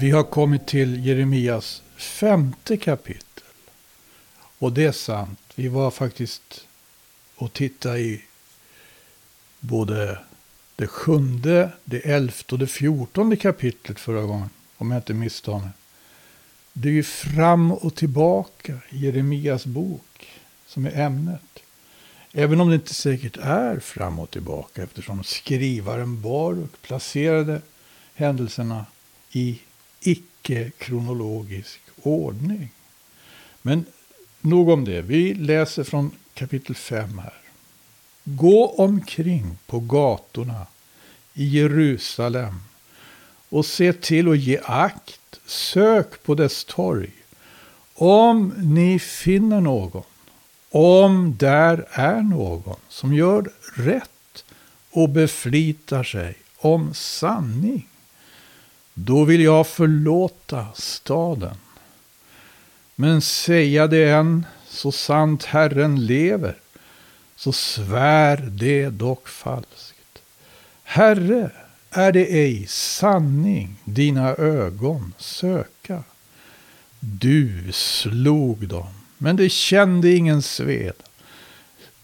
Vi har kommit till Jeremias femte kapitel. Och det är sant, vi var faktiskt och tittade i både det sjunde, det elfte och det fjortonde kapitlet förra gången. Om jag inte misstar mig. Det är ju fram och tillbaka i Jeremias bok som är ämnet. Även om det inte säkert är fram och tillbaka eftersom skrivaren Baruk placerade händelserna i icke-kronologisk ordning. Men nog om det. Vi läser från kapitel 5 här. Gå omkring på gatorna i Jerusalem och se till att ge akt. Sök på dess torg. Om ni finner någon, om där är någon som gör rätt och beflitar sig om sanning, då vill jag förlåta staden. Men säga det än, så sant Herren lever, så svär det dock falskt. Herre, är det ej sanning dina ögon söka? Du slog dem, men de kände ingen sved.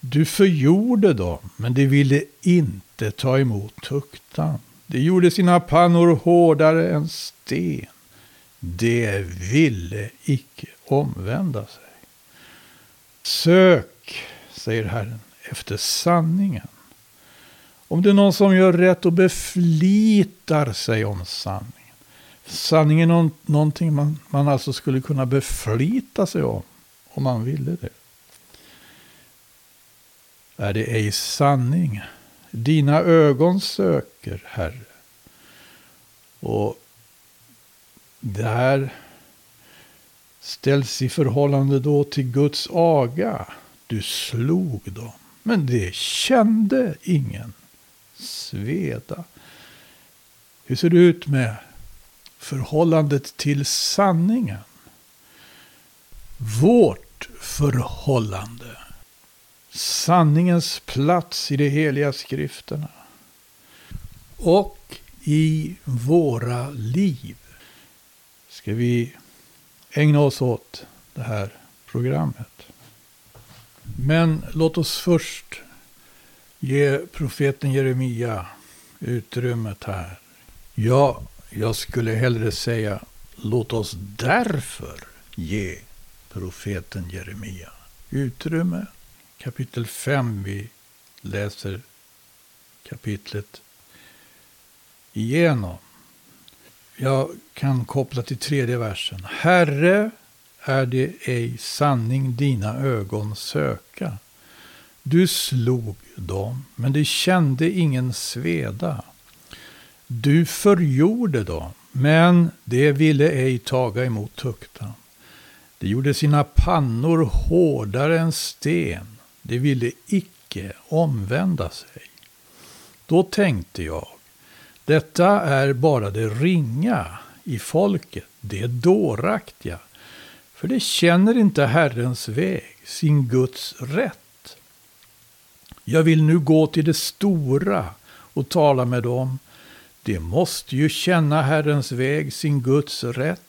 Du förgjorde dem, men de ville inte ta emot tuktan. De gjorde sina pannor hårdare än sten. De ville icke omvända sig. Sök, säger Herren, efter sanningen. Om det är någon som gör rätt och beflitar sig om sanningen. Sanningen är någonting man, man alltså skulle kunna beflita sig om, om man ville det. Är det ej sanning? Dina ögon söker, Herre. Och det här ställs i förhållande då till Guds aga. Du slog dem, men det kände ingen sveda. Hur ser det ut med förhållandet till sanningen? Vårt förhållande. Sanningens plats i de heliga skrifterna. Och i våra liv. Ska vi ägna oss åt det här programmet. Men låt oss först ge profeten Jeremia utrymmet här. Ja, jag skulle hellre säga låt oss därför ge profeten Jeremia utrymme. Kapitel 5, vi läser kapitlet igenom. Jag kan koppla till tredje versen. Herre, är det ej sanning dina ögon söka? Du slog dem, men de kände ingen sveda. Du förgjorde dem, men de ville ej taga emot tuktan. De gjorde sina pannor hårdare än sten. De ville icke omvända sig. Då tänkte jag, detta är bara det ringa i folket, det dåraktiga. För det känner inte Herrens väg, sin Guds rätt. Jag vill nu gå till det stora och tala med dem. De måste ju känna Herrens väg, sin Guds rätt.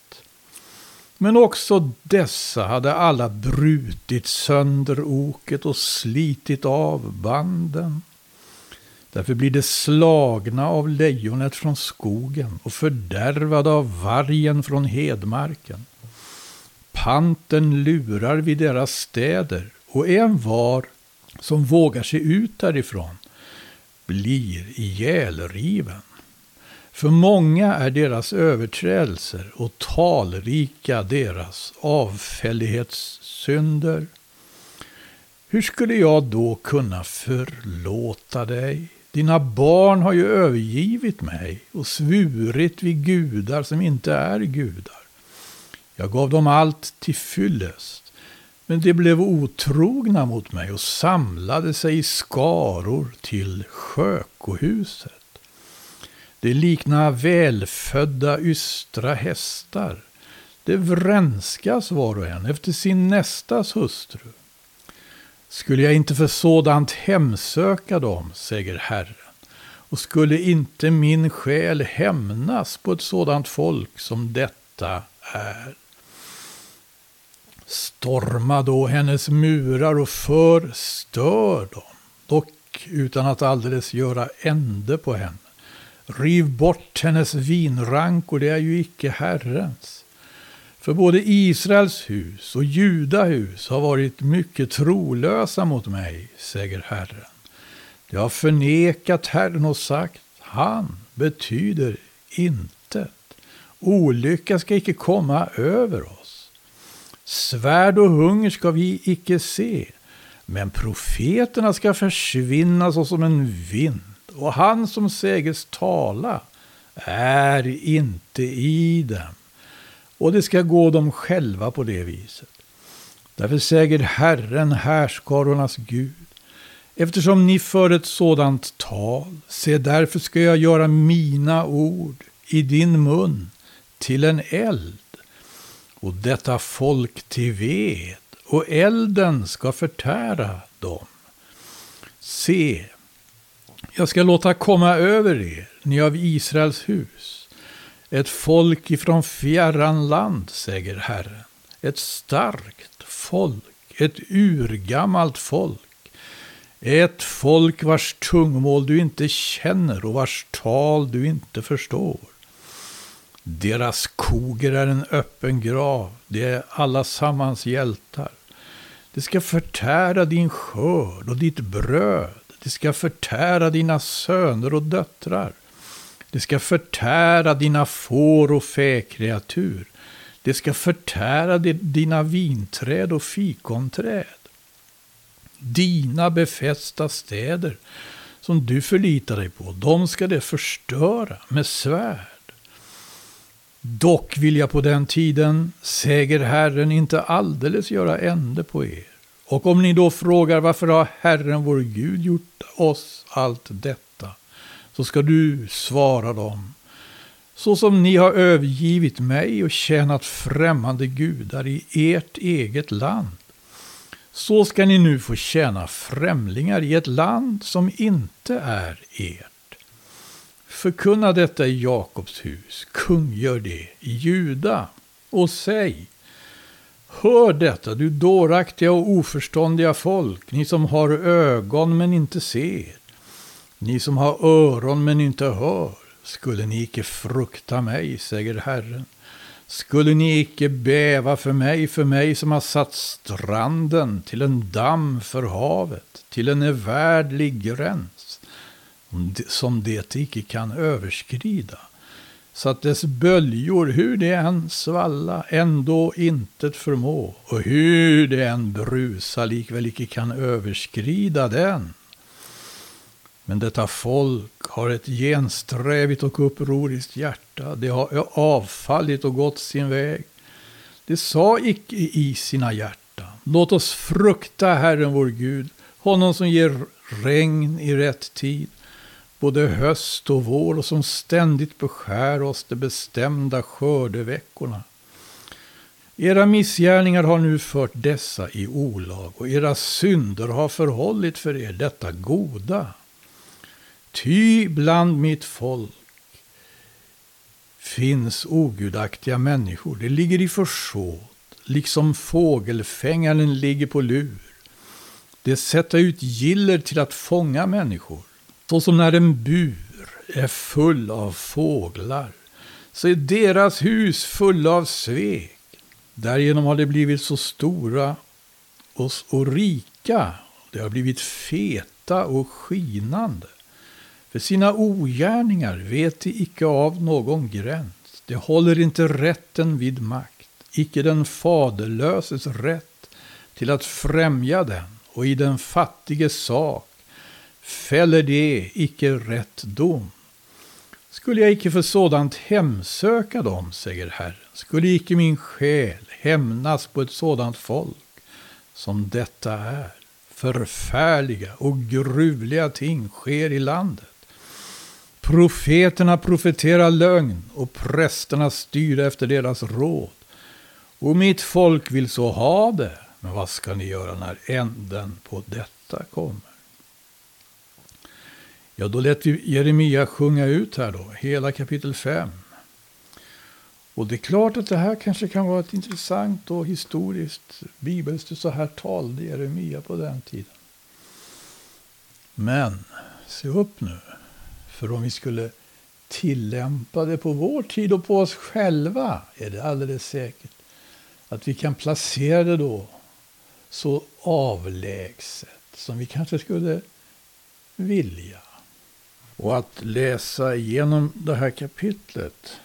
Men också dessa hade alla brutit sönder oket och slitit av banden. Därför blir de slagna av lejonet från skogen och fördärvade av vargen från hedmarken. Panten lurar vid deras städer och en var som vågar sig ut därifrån blir ihjälriven. För många är deras överträdelser och talrika deras avfällighetssynder. Hur skulle jag då kunna förlåta dig? Dina barn har ju övergivit mig och svurit vid gudar som inte är gudar. Jag gav dem allt till fyllest men de blev otrogna mot mig och samlade sig i skaror till skökohuset. De liknar välfödda ystra hästar. De vrenskas var och en efter sin nästas hustru. Skulle jag inte för sådant hemsöka dem, säger Herren, Och skulle inte min själ hämnas på ett sådant folk som detta är? Storma då hennes murar och förstör dem, dock utan att alldeles göra ände på henne. Riv bort hennes vinrankor, det är ju icke Herrens. För både Israels hus och Judahus har varit mycket trolösa mot mig, säger Herren. De har förnekat Herren och sagt, han betyder intet. Olycka ska icke komma över oss. Svärd och hunger ska vi icke se, men profeterna ska försvinna såsom en vind, och han som säges tala är inte i dem och det ska gå dem själva på det viset. Därför säger Herren, härskarornas Gud, eftersom ni för ett sådant tal, se därför ska jag göra mina ord i din mun till en eld, och detta folk till ved, och elden ska förtära dem. Se, jag ska låta komma över er, ni av Israels hus, ett folk ifrån fjärran land, säger Herren. Ett starkt folk, ett urgammalt folk. Ett folk vars tungmål du inte känner och vars tal du inte förstår. Deras koger är en öppen grav, det är allasammans hjältar. Det ska förtära din skörd och ditt bröd, det ska förtära dina söner och döttrar. Det ska förtära dina får och fäkreatur. Det ska förtära dina vinträd och fikonträd. Dina befästa städer som du förlitar dig på, de ska det förstöra med svärd. Dock vill jag på den tiden, säger Herren, inte alldeles göra ände på er. Och om ni då frågar varför har Herren vår Gud gjort oss allt detta? så ska du svara dem. Så som ni har övergivit mig och tjänat främmande gudar i ert eget land. Så ska ni nu få tjäna främlingar i ett land som inte är ert. Förkunna detta i Jakobs hus, kungör det i Juda och säg Hör detta, du dåraktiga och oförståndiga folk, ni som har ögon men inte ser, ni som har öron men inte hör, skulle ni icke frukta mig, säger Herren. Skulle ni icke bäva för mig, för mig som har satt stranden till en damm för havet, till en evärdlig gräns, som det icke kan överskrida, så att dess böljor, hur det än svalla, ändå intet förmå, och hur det än brusa, likväl icke kan överskrida den. Men detta folk har ett gensträvigt och upproriskt hjärta. Det har avfallit och gått sin väg. Det sa icke i sina hjärtan. Låt oss frukta Herren vår Gud, honom som ger regn i rätt tid, både höst och vår och som ständigt beskär oss de bestämda skördeveckorna. Era missgärningar har nu fört dessa i olag och era synder har förhållit för er detta goda. Ty bland mitt folk finns ogudaktiga människor. Det ligger i försåt, liksom fågelfängaren ligger på lur. Det sätter ut giller till att fånga människor. Så som när en bur är full av fåglar, så är deras hus fulla av svek. Därigenom har de blivit så stora och, och rika. De har blivit feta och skinande. För sina ogärningar vet de icke av någon gräns. De håller inte rätten vid makt, icke den faderlöses rätt till att främja den, och i den fattiges sak fäller de icke rätt dom. Skulle jag icke för sådant hemsöka dem, säger Herren, skulle icke min själ hämnas på ett sådant folk som detta är. Förfärliga och gruvliga ting sker i landet. Profeterna profeterar lögn och prästerna styr efter deras råd. Och mitt folk vill så ha det. Men vad ska ni göra när änden på detta kommer? Ja, då lät vi Jeremia sjunga ut här då, hela kapitel 5. Och det är klart att det här kanske kan vara ett intressant och historiskt bibelskt, så här talade Jeremia på den tiden. Men, se upp nu. För om vi skulle tillämpa det på vår tid och på oss själva är det alldeles säkert att vi kan placera det då så avlägset som vi kanske skulle vilja. Och att läsa igenom det här kapitlet,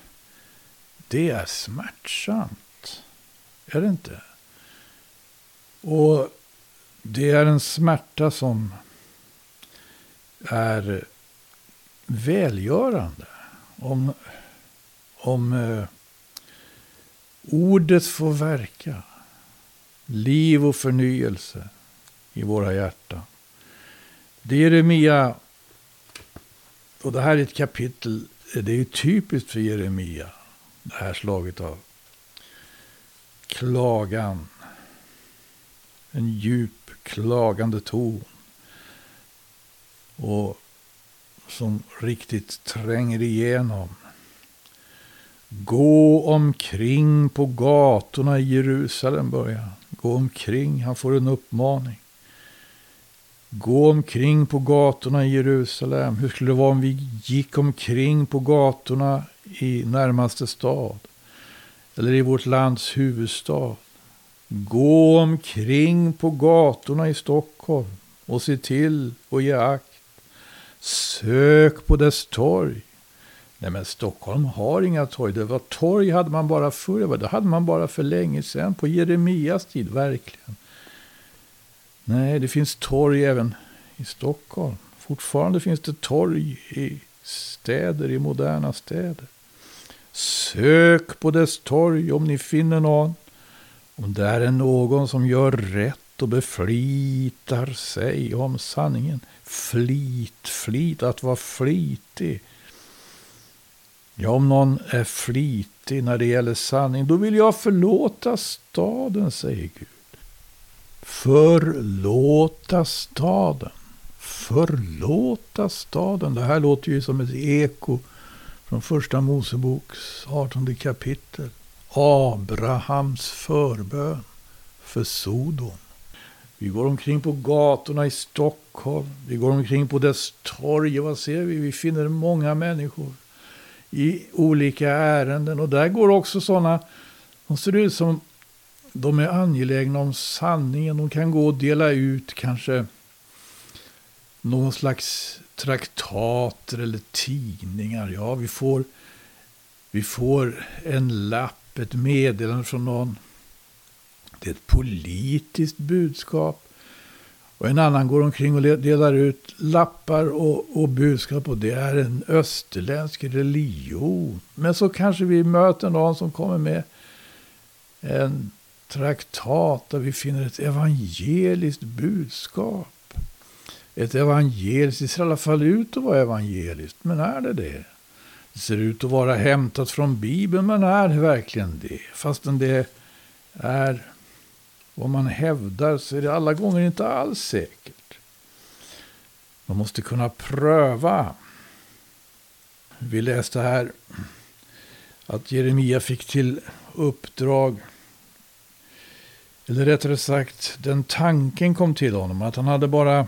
det är smärtsamt. Är det inte? Och det är en smärta som är välgörande. Om, om eh, ordet får verka. Liv och förnyelse i våra hjärtan. Det är Jeremia, och det här är ett kapitel, det är ju typiskt för Jeremia. Det här slaget av klagan. En djup klagande ton. Och som riktigt tränger igenom. Gå omkring på gatorna i Jerusalem, börjar han. Gå omkring, han får en uppmaning. Gå omkring på gatorna i Jerusalem. Hur skulle det vara om vi gick omkring på gatorna i närmaste stad? Eller i vårt lands huvudstad. Gå omkring på gatorna i Stockholm och se till och ge akt. Sök på dess torg. Nej men Stockholm har inga torg. Det var torg hade man bara förr. Det hade man bara för länge sedan. På Jeremias tid, verkligen. Nej, det finns torg även i Stockholm. Fortfarande finns det torg i städer, i moderna städer. Sök på dess torg om ni finner någon. Om där är någon som gör rätt och beflitar sig om sanningen. Flit, flit, att vara flitig. Ja, om någon är flitig när det gäller sanning, då vill jag förlåta staden, säger Gud. Förlåta staden. Förlåta staden. Det här låter ju som ett eko från första Moseboks 18 kapitel. Abrahams förbön för Sodom. Vi går omkring på gatorna i Stockholm. Vi går omkring på dess torg. Vad ser vi? Vi finner många människor i olika ärenden. Och där går också sådana som ser ut som de är angelägna om sanningen. De kan gå och dela ut kanske någon slags traktater eller tidningar. Ja, vi får, vi får en lapp, ett meddelande från någon. Det är ett politiskt budskap. Och en annan går omkring och delar ut lappar och, och budskap. Och det är en österländsk religion. Men så kanske vi möter någon som kommer med en traktat där vi finner ett evangeliskt budskap. Ett evangeliskt, det ser i alla fall ut att vara evangeliskt, men är det det? Det ser ut att vara hämtat från Bibeln, men är det verkligen det? Fastän det är vad man hävdar så är det alla gånger inte alls säkert. Man måste kunna pröva. Vi läste här att Jeremia fick till uppdrag eller rättare sagt, den tanken kom till honom att han hade bara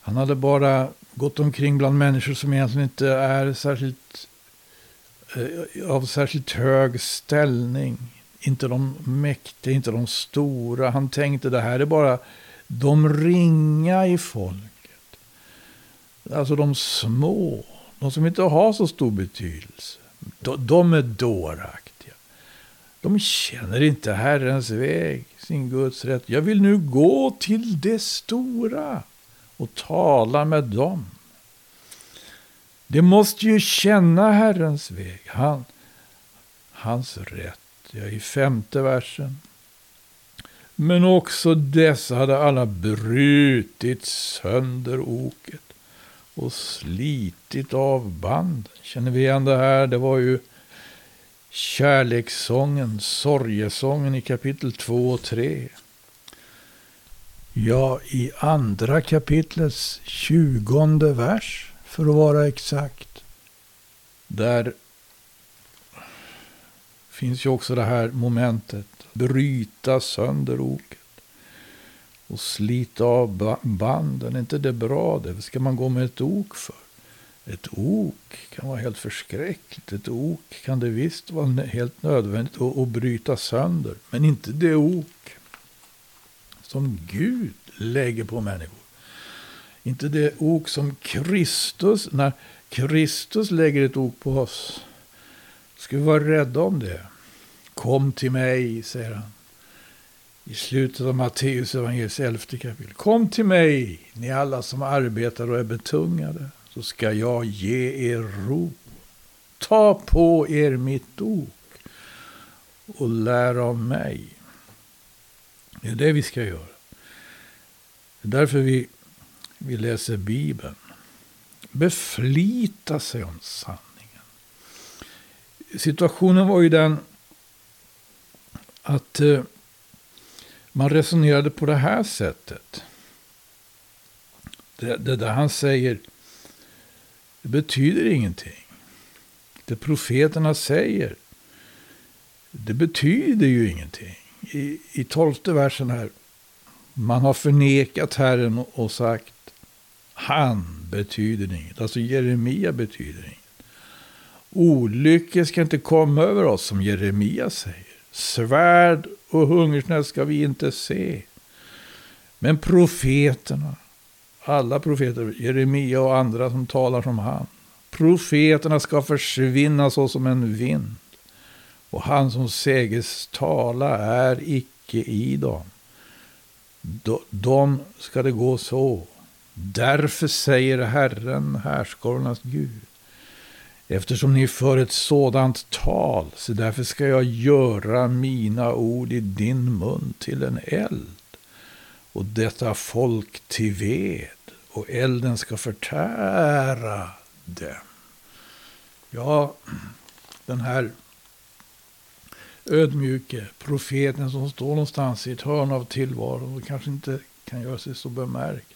han hade bara gått omkring bland människor som egentligen inte är särskilt eh, av särskilt hög ställning. Inte de mäktiga, inte de stora. Han tänkte det här är bara de ringa i folket. Alltså de små, de som inte har så stor betydelse. De, de är dåraktiga. De känner inte Herrens väg, sin Guds rätt. Jag vill nu gå till det stora och tala med dem. De måste ju känna Herrens väg, han, hans rätt. Ja, i femte versen. Men också dessa hade alla brutit sönder oket och slitit av banden. Känner vi igen det här? Det var ju kärlekssången, sorgesången i kapitel 2 och 3. Ja, i andra kapitlets tjugonde vers, för att vara exakt. Där finns ju också det här momentet. Bryta sönder oket. Och slita av banden. Är inte det bra det? Vad ska man gå med ett ok för? Ett ok kan vara helt förskräckligt. Ett ok kan det visst vara helt nödvändigt att, att bryta sönder. Men inte det ok som Gud lägger på människor. Inte det ok som Kristus, när Kristus lägger ett ok på oss. Ska vi vara rädda om det. Kom till mig, säger han. I slutet av Matteus evangeliets elfte kapitel. Kom till mig, ni alla som arbetar och är betungade, så ska jag ge er ro. Ta på er mitt ok och lär av mig. Det är det vi ska göra. Det är därför vi, vi läser Bibeln. Beflita sig om sanningen. Situationen var ju den att eh, man resonerade på det här sättet. Det, det där han säger, det betyder ingenting. Det profeterna säger, det betyder ju ingenting. I, i tolfte versen här, man har förnekat Herren och, och sagt, han betyder inget. Alltså Jeremia betyder inget. Olyckor ska inte komma över oss som Jeremia säger. Svärd och hungersnöd ska vi inte se. Men profeterna, alla profeter, Jeremia och andra som talar som han. Profeterna ska försvinna så som en vind. Och han som säges tala är icke i dem. De ska det gå så. Därför säger Herren, härskarornas Gud. Eftersom ni för ett sådant tal, så därför ska jag göra mina ord i din mun till en eld och detta folk till ved och elden ska förtära dem. Ja, den här ödmjuke profeten som står någonstans i ett hörn av tillvaron och kanske inte kan göra sig så bemärkt.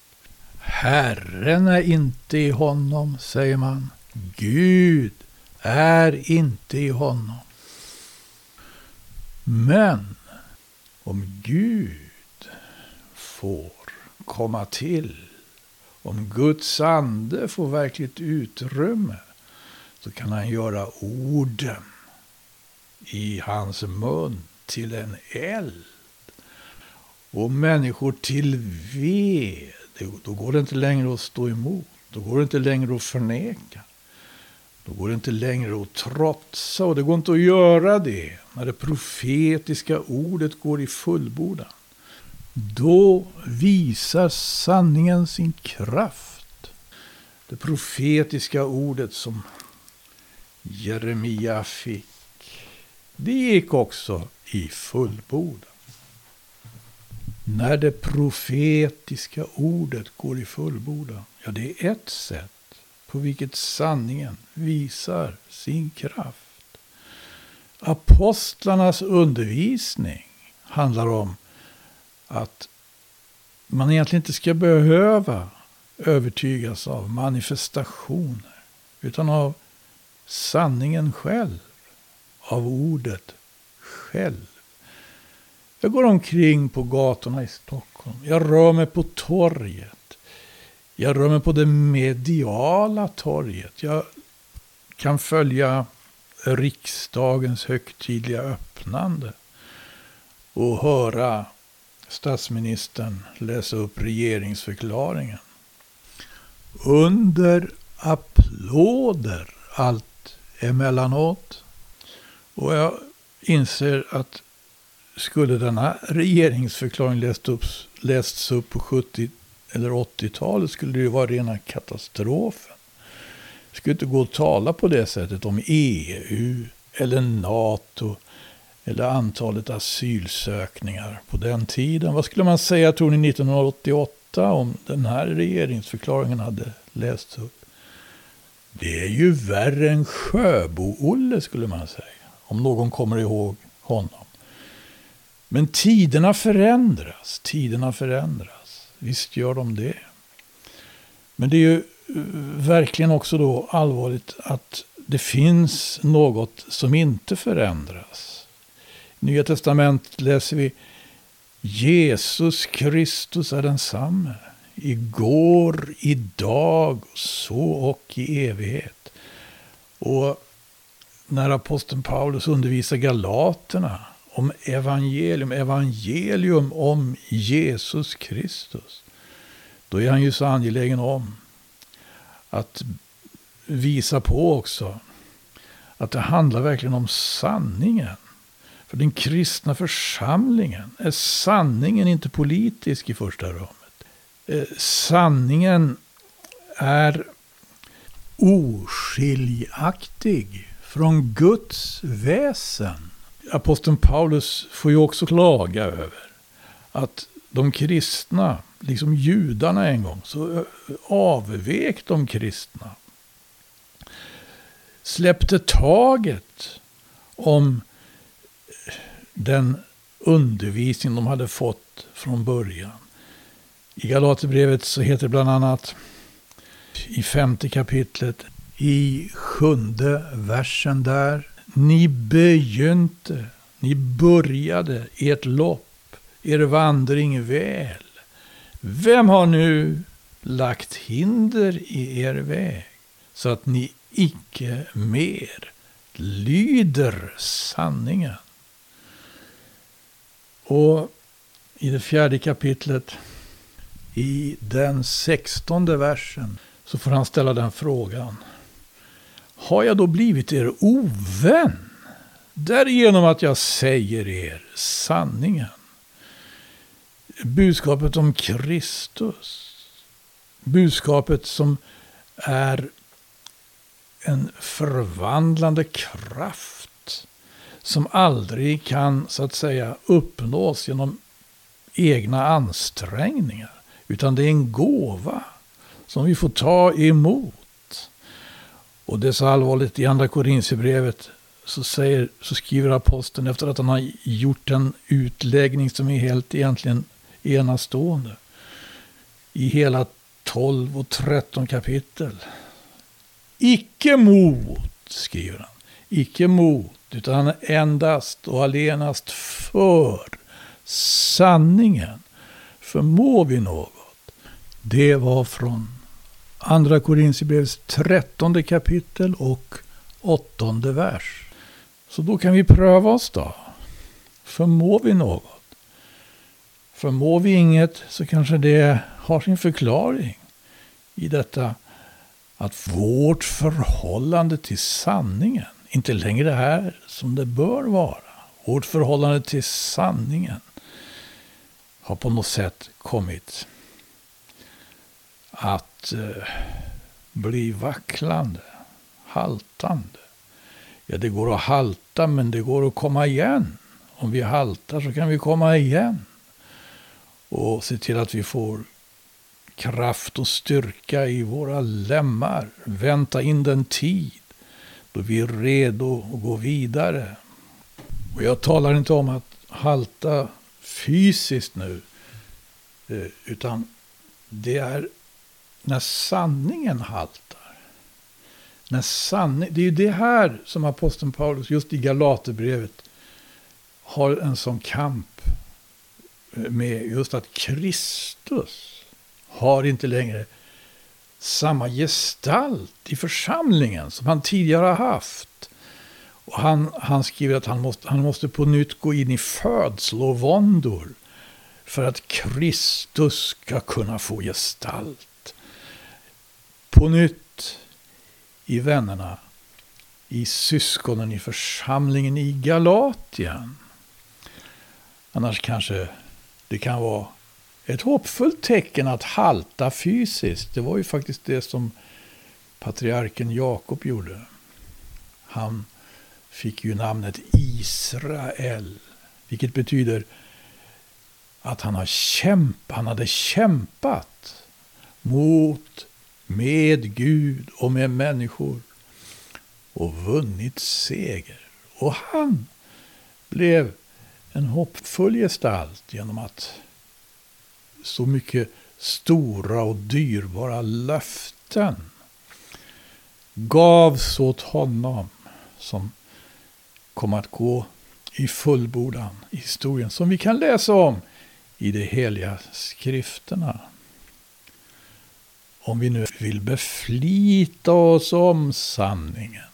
Herren är inte i honom, säger man. Gud är inte i honom. Men om Gud får komma till, om Guds ande får verkligt utrymme, så kan han göra orden i hans mun till en eld. Och människor till ved. Då går det inte längre att stå emot. Då går det inte längre att förneka. Då går det inte längre att trotsa och det går inte att göra det när det profetiska ordet går i fullbordan. Då visar sanningen sin kraft. Det profetiska ordet som Jeremia fick, det gick också i fullbordan. När det profetiska ordet går i fullbordan, ja det är ett sätt på vilket sanningen visar sin kraft. Apostlarnas undervisning handlar om att man egentligen inte ska behöva övertygas av manifestationer. Utan av sanningen själv. Av ordet själv. Jag går omkring på gatorna i Stockholm. Jag rör mig på torget. Jag rör mig på det mediala torget. Jag kan följa riksdagens högtidliga öppnande. Och höra statsministern läsa upp regeringsförklaringen. Under applåder allt emellanåt. Och jag inser att skulle denna regeringsförklaring lästs upp, lästs upp på 70 eller 80-talet skulle det ju vara rena katastrofen. Det skulle inte gå att tala på det sättet om EU eller NATO eller antalet asylsökningar på den tiden. Vad skulle man säga, tror ni, 1988 om den här regeringsförklaringen hade lästs upp? Det är ju värre än Sjöbo-Olle skulle man säga. Om någon kommer ihåg honom. Men tiderna förändras. Tiderna förändras. Visst gör de det. Men det är ju eh, verkligen också då allvarligt att det finns något som inte förändras. I Nya Testamentet läser vi Jesus Kristus är densamme. Igår, idag, så och i evighet. Och när aposteln Paulus undervisar galaterna om evangelium, evangelium om Jesus Kristus. Då är han ju så angelägen om att visa på också att det handlar verkligen om sanningen. För den kristna församlingen är sanningen inte politisk i första rummet. Eh, sanningen är oskiljaktig från Guds väsen. Aposteln Paulus får ju också klaga över att de kristna, liksom judarna en gång, så eh, avvek de kristna. Släppte taget om den undervisning de hade fått från början. I Galaterbrevet så heter det bland annat i femte kapitlet, i sjunde versen där. Ni begynte, ni började ert lopp, er vandring väl. Vem har nu lagt hinder i er väg så att ni icke mer lyder sanningen? Och i det fjärde kapitlet, i den sextonde versen, så får han ställa den frågan. Har jag då blivit er ovän? Därigenom att jag säger er sanningen. Budskapet om Kristus. Budskapet som är en förvandlande kraft. Som aldrig kan så att säga uppnås genom egna ansträngningar. Utan det är en gåva som vi får ta emot. Och det är så allvarligt i andra Korintierbrevet så, säger, så skriver aposteln efter att han har gjort en utläggning som är helt egentligen enastående. I hela 12 och 13 kapitel. Icke mot, skriver han. Icke mot, utan endast och allenast för sanningen förmår vi något. Det var från Andra Korinthierbrevets trettonde kapitel och åttonde vers. Så då kan vi pröva oss då. Förmår vi något? Förmår vi inget så kanske det har sin förklaring i detta att vårt förhållande till sanningen inte längre är som det bör vara. Vårt förhållande till sanningen har på något sätt kommit att eh, bli vacklande, haltande. Ja, det går att halta, men det går att komma igen. Om vi haltar så kan vi komma igen. Och se till att vi får kraft och styrka i våra lemmar. Vänta in den tid då vi är redo att gå vidare. Och jag talar inte om att halta fysiskt nu. Eh, utan det är när sanningen haltar. När sanning, det är ju det här som aposteln Paulus just i Galaterbrevet har en sån kamp med just att Kristus har inte längre samma gestalt i församlingen som han tidigare har haft. Och han, han skriver att han måste, han måste på nytt gå in i födslovåndor för att Kristus ska kunna få gestalt på nytt i vännerna, i syskonen i församlingen i Galatien. Annars kanske det kan vara ett hoppfullt tecken att halta fysiskt. Det var ju faktiskt det som patriarken Jakob gjorde. Han fick ju namnet Israel, vilket betyder att han, har kämp han hade kämpat mot med Gud och med människor och vunnit seger. Och han blev en hoppfull gestalt genom att så mycket stora och dyrbara löften gavs åt honom som kom att gå i fullbordan i historien som vi kan läsa om i de heliga skrifterna. Om vi nu vill beflita oss om sanningen